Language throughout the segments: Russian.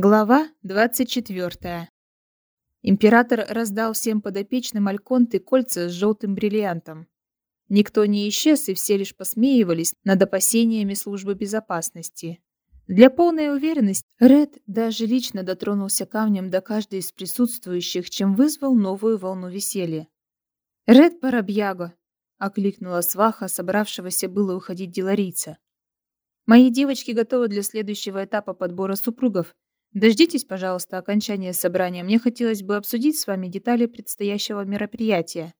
Глава 24. Император раздал всем подопечным Альконты кольца с желтым бриллиантом. Никто не исчез, и все лишь посмеивались над опасениями службы безопасности. Для полной уверенности Ред даже лично дотронулся камнем до каждой из присутствующих, чем вызвал новую волну веселья. «Ред Парабьяго!» — окликнула сваха, собравшегося было уходить деларийца. «Мои девочки готовы для следующего этапа подбора супругов», Дождитесь, пожалуйста, окончания собрания. Мне хотелось бы обсудить с вами детали предстоящего мероприятия.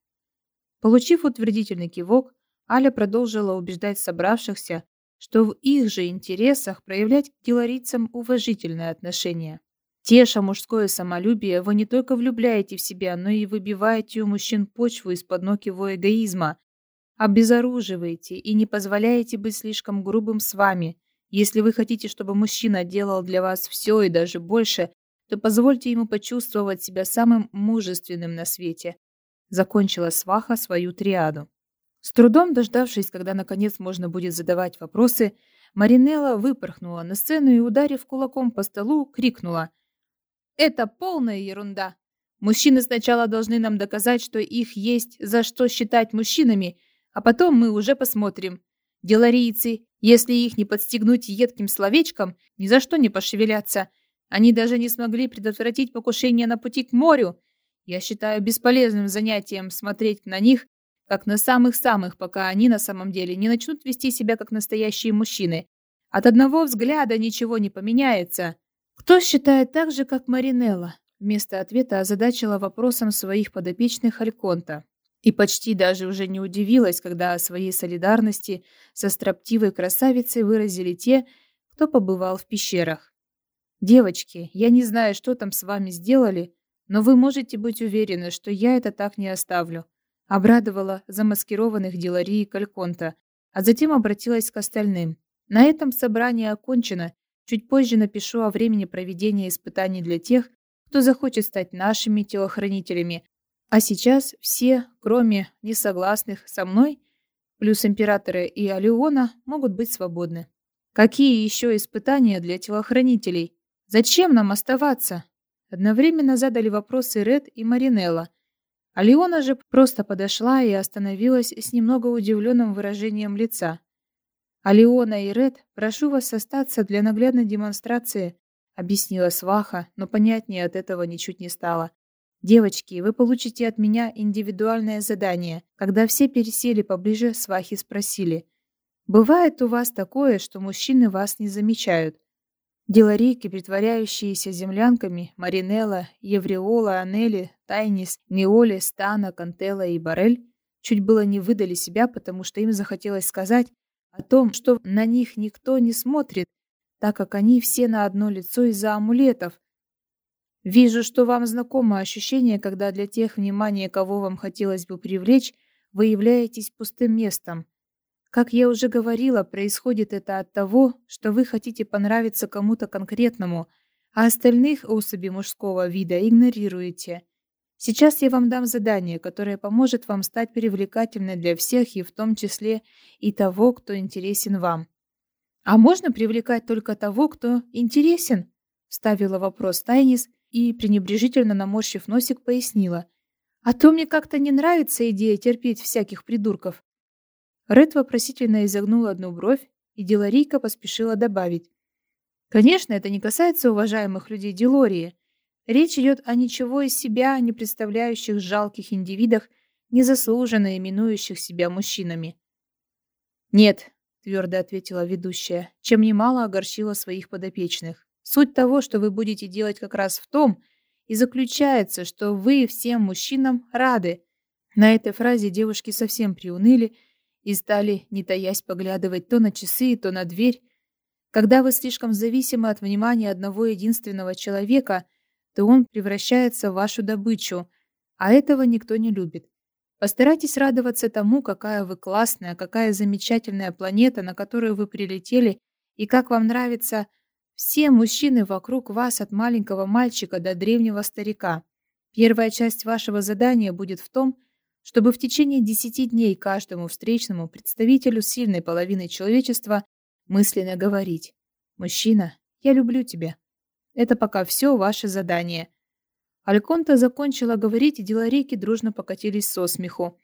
Получив утвердительный кивок, Аля продолжила убеждать собравшихся, что в их же интересах проявлять к деларицам уважительное отношение. Теша мужское самолюбие, вы не только влюбляете в себя, но и выбиваете у мужчин почву из-под ног его эгоизма, обезоруживаете и не позволяете быть слишком грубым с вами, если вы хотите, чтобы мужчина делал для вас все и даже больше, то позвольте ему почувствовать себя самым мужественным на свете. Закончила сваха свою триаду. С трудом дождавшись, когда наконец можно будет задавать вопросы, Маринелла выпорхнула на сцену и, ударив кулаком по столу, крикнула. «Это полная ерунда! Мужчины сначала должны нам доказать, что их есть за что считать мужчинами, а потом мы уже посмотрим. Деларийцы если их не подстегнуть едким словечком, ни за что не пошевелятся. Они даже не смогли предотвратить покушение на пути к морю. Я считаю бесполезным занятием смотреть на них, как на самых-самых, пока они на самом деле не начнут вести себя как настоящие мужчины. От одного взгляда ничего не поменяется. Кто считает так же, как Маринелла? Вместо ответа озадачила вопросом своих подопечных Альконта. И почти даже уже не удивилась, когда о своей солидарности со строптивой красавицей выразили те, кто побывал в пещерах. «Девочки, я не знаю, что там с вами сделали, но вы можете быть уверены, что я это так не оставлю», обрадовала замаскированных Делари и Кальконта, а затем обратилась к остальным. «На этом собрание окончено. Чуть позже напишу о времени проведения испытаний для тех, кто захочет стать нашими телохранителями, а сейчас все, кроме несогласных со мной, плюс императора и Алиона, могут быть свободны. Какие еще испытания для телохранителей? Зачем нам оставаться? Одновременно задали вопросы Ред и Маринелла. Алиона же просто подошла и остановилась с немного удивленным выражением лица. «Алиона и Ред, прошу вас остаться для наглядной демонстрации», объяснила Сваха, но понятнее от этого ничуть не стало. «Девочки, вы получите от меня индивидуальное задание». Когда все пересели поближе, свахи спросили. «Бывает у вас такое, что мужчины вас не замечают?» Деларейки, притворяющиеся землянками, Маринелла, Евриола, Анели, Тайнис, Неоли, Стана, Кантела и Барель, чуть было не выдали себя, потому что им захотелось сказать о том, что на них никто не смотрит, так как они все на одно лицо из-за амулетов, Вижу, что вам знакомо ощущение, когда для тех, внимание кого вам хотелось бы привлечь, вы являетесь пустым местом. Как я уже говорила, происходит это от того, что вы хотите понравиться кому-то конкретному, а остальных особей мужского вида игнорируете. Сейчас я вам дам задание, которое поможет вам стать привлекательной для всех и в том числе и того, кто интересен вам. А можно привлекать только того, кто интересен? Вставила вопрос Тайнис, и, пренебрежительно наморщив носик, пояснила. «А то мне как-то не нравится идея терпеть всяких придурков». Ред вопросительно изогнула одну бровь, и Деларийка поспешила добавить. «Конечно, это не касается уважаемых людей Делории. Речь идет о ничего из себя не представляющих жалких индивидах, незаслуженно именующих себя мужчинами». «Нет», — твердо ответила ведущая, чем немало огорчила своих подопечных. Суть того, что вы будете делать как раз в том, и заключается, что вы всем мужчинам рады. На этой фразе девушки совсем приуныли и стали, не таясь, поглядывать то на часы, то на дверь. Когда вы слишком зависимы от внимания одного единственного человека, то он превращается в вашу добычу, а этого никто не любит. Постарайтесь радоваться тому, какая вы классная, какая замечательная планета, на которую вы прилетели, и как вам нравится все мужчины вокруг вас от маленького мальчика до древнего старика. Первая часть вашего задания будет в том, чтобы в течение десяти дней каждому встречному представителю сильной половины человечества мысленно говорить «Мужчина, я люблю тебя». Это пока все ваше задание. Альконта закончила говорить, и деларейки дружно покатились со смеху.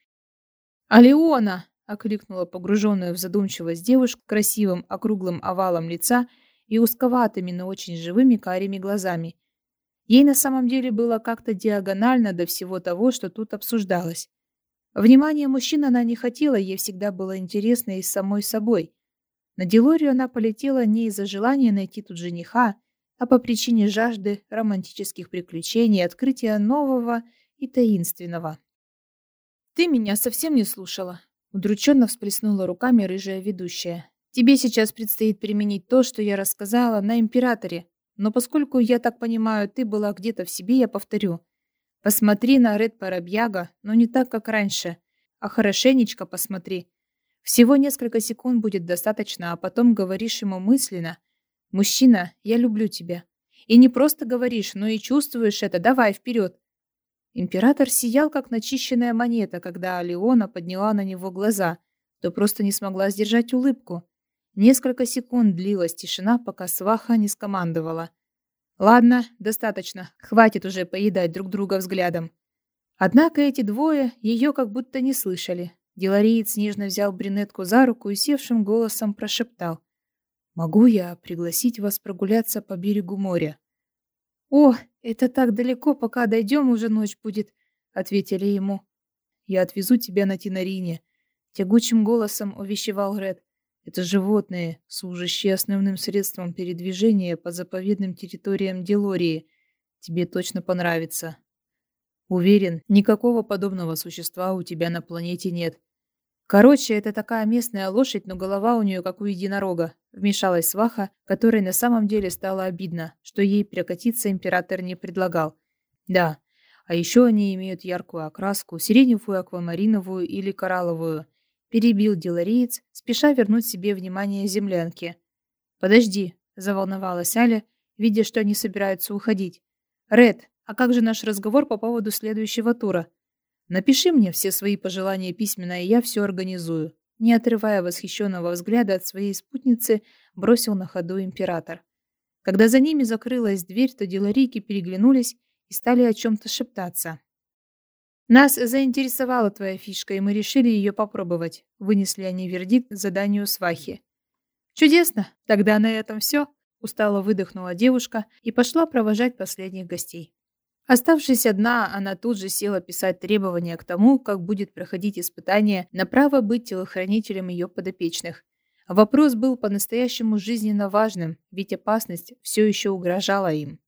«Алеона!» — окликнула погруженную в задумчивость девушку красивым округлым овалом лица и узковатыми, но очень живыми карими глазами. Ей на самом деле было как-то диагонально до всего того, что тут обсуждалось. Внимание мужчин она не хотела, ей всегда было интересно и самой собой. На Делорию она полетела не из-за желания найти тут жениха, а по причине жажды романтических приключений, открытия нового и таинственного. «Ты меня совсем не слушала», — удрученно всплеснула руками рыжая ведущая. «Тебе сейчас предстоит применить то, что я рассказала на императоре, но поскольку, я так понимаю, ты была где-то в себе, я повторю. Посмотри на Ред Парабьяга, но не так, как раньше, а хорошенечко посмотри. Всего несколько секунд будет достаточно, а потом говоришь ему мысленно. «Мужчина, я люблю тебя». И не просто говоришь, но и чувствуешь это. Давай, вперед. Император сиял, как начищенная монета, когда Алиона подняла на него глаза, то просто не смогла сдержать улыбку. Несколько секунд длилась тишина, пока сваха не скомандовала. «Ладно, достаточно. Хватит уже поедать друг друга взглядом». Однако эти двое ее как будто не слышали. Делариец нежно взял брюнетку за руку и севшим голосом прошептал. «Могу я пригласить вас прогуляться по берегу моря?» «О, это так далеко, пока дойдем, уже ночь будет», — ответили ему. «Я отвезу тебя на Тинарине», — тягучим голосом увещевал Ред. Это животные, служащие основным средством передвижения по заповедным территориям Делории. Тебе точно понравится. Уверен, никакого подобного существа у тебя на планете нет. Короче, это такая местная лошадь, но голова у нее как у единорога. Вмешалась сваха, которой на самом деле стало обидно, что ей прокатиться император не предлагал. Да, а еще они имеют яркую окраску, сиреневую, аквамариновую или коралловую – перебил делариец, спеша вернуть себе внимание землянки. «Подожди», — заволновалась Аля, видя, что они собираются уходить. «Ред, а как же наш разговор по поводу следующего тура? Напиши мне все свои пожелания письменно, и я все организую». Не отрывая восхищенного взгляда от своей спутницы, бросил на ходу император. Когда за ними закрылась дверь, то деларийки переглянулись и стали о чем-то шептаться. Нас заинтересовала твоя фишка, и мы решили ее попробовать. Вынесли они вердикт заданию свахи. Чудесно. Тогда на этом все. Устало выдохнула девушка и пошла провожать последних гостей. Оставшись одна, она тут же села писать требования к тому, как будет проходить испытание на право быть телохранителем ее подопечных. Вопрос был по-настоящему жизненно важным, ведь опасность все еще угрожала им.